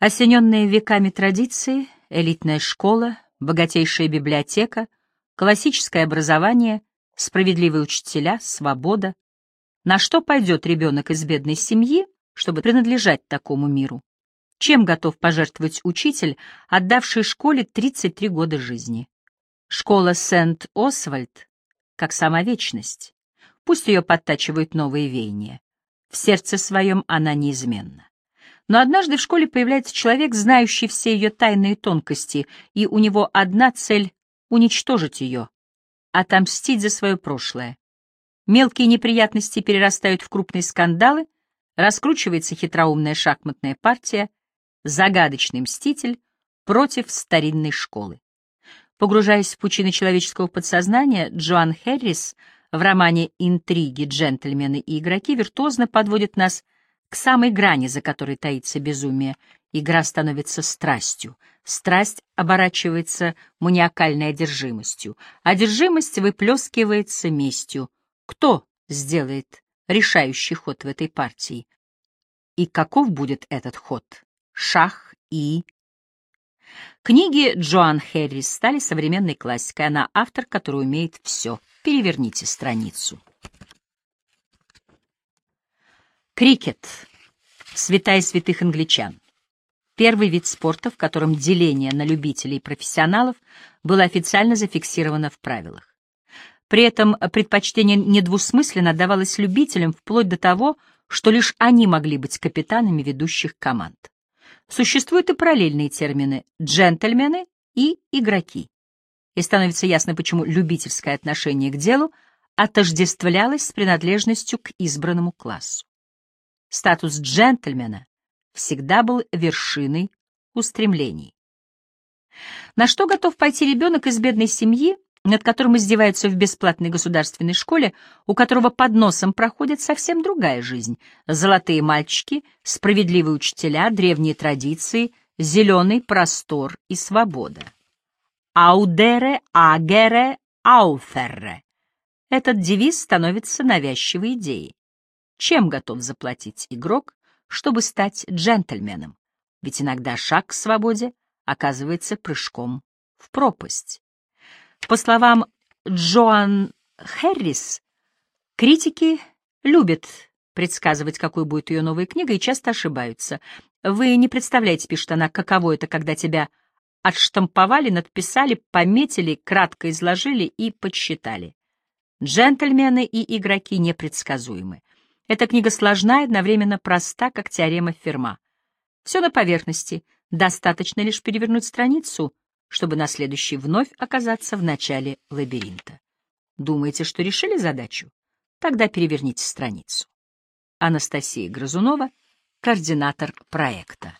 Осененные веками традиции, элитная школа, богатейшая библиотека, классическое образование, справедливые учителя, свобода. На что пойдет ребенок из бедной семьи, чтобы принадлежать такому миру? Чем готов пожертвовать учитель, отдавший школе 33 года жизни? Школа Сент-Освальд, как сама вечность. Пусть ее подтачивают новые веяния. В сердце своем она неизменна. Но однажды в школе появляется человек, знающий все ее тайные тонкости, и у него одна цель — уничтожить ее, отомстить за свое прошлое. Мелкие неприятности перерастают в крупные скандалы, раскручивается хитроумная шахматная партия, загадочный мститель против старинной школы. Погружаясь в пучины человеческого подсознания, Джоан Хэррис в романе «Интриги, джентльмены и игроки» виртуозно подводит нас к самой грани, за которой таится безумие. Игра становится страстью. Страсть оборачивается маниакальной одержимостью. Одержимость выплескивается местью. Кто сделает решающий ход в этой партии? И каков будет этот ход? Шах и... Книги Джоан Хэррис стали современной классикой. Она автор, который умеет все. Переверните страницу. Крикет. Святая святых англичан. Первый вид спорта, в котором деление на любителей и профессионалов было официально зафиксировано в правилах. При этом предпочтение недвусмысленно давалось любителям вплоть до того, что лишь они могли быть капитанами ведущих команд. Существуют и параллельные термины «джентльмены» и «игроки». И становится ясно, почему любительское отношение к делу отождествлялось с принадлежностью к избранному классу. Статус джентльмена всегда был вершиной устремлений. На что готов пойти ребенок из бедной семьи, над которым издеваются в бесплатной государственной школе, у которого под носом проходит совсем другая жизнь. Золотые мальчики, справедливые учителя, древние традиции, зеленый простор и свобода. «Аудере, агере, ауферре» — этот девиз становится навязчивой идеей. Чем готов заплатить игрок, чтобы стать джентльменом? Ведь иногда шаг к свободе оказывается прыжком в пропасть. По словам Джоан Хэррис, критики любят предсказывать, какой будет ее новая книга, и часто ошибаются. Вы не представляете, пишет она, каково это, когда тебя отштамповали, надписали, пометили, кратко изложили и подсчитали. Джентльмены и игроки непредсказуемы. Эта книга сложна и одновременно проста, как теорема Ферма. Все на поверхности, достаточно лишь перевернуть страницу — чтобы на следующий вновь оказаться в начале лабиринта. Думаете, что решили задачу? Тогда переверните страницу. Анастасия Грызунова, координатор проекта.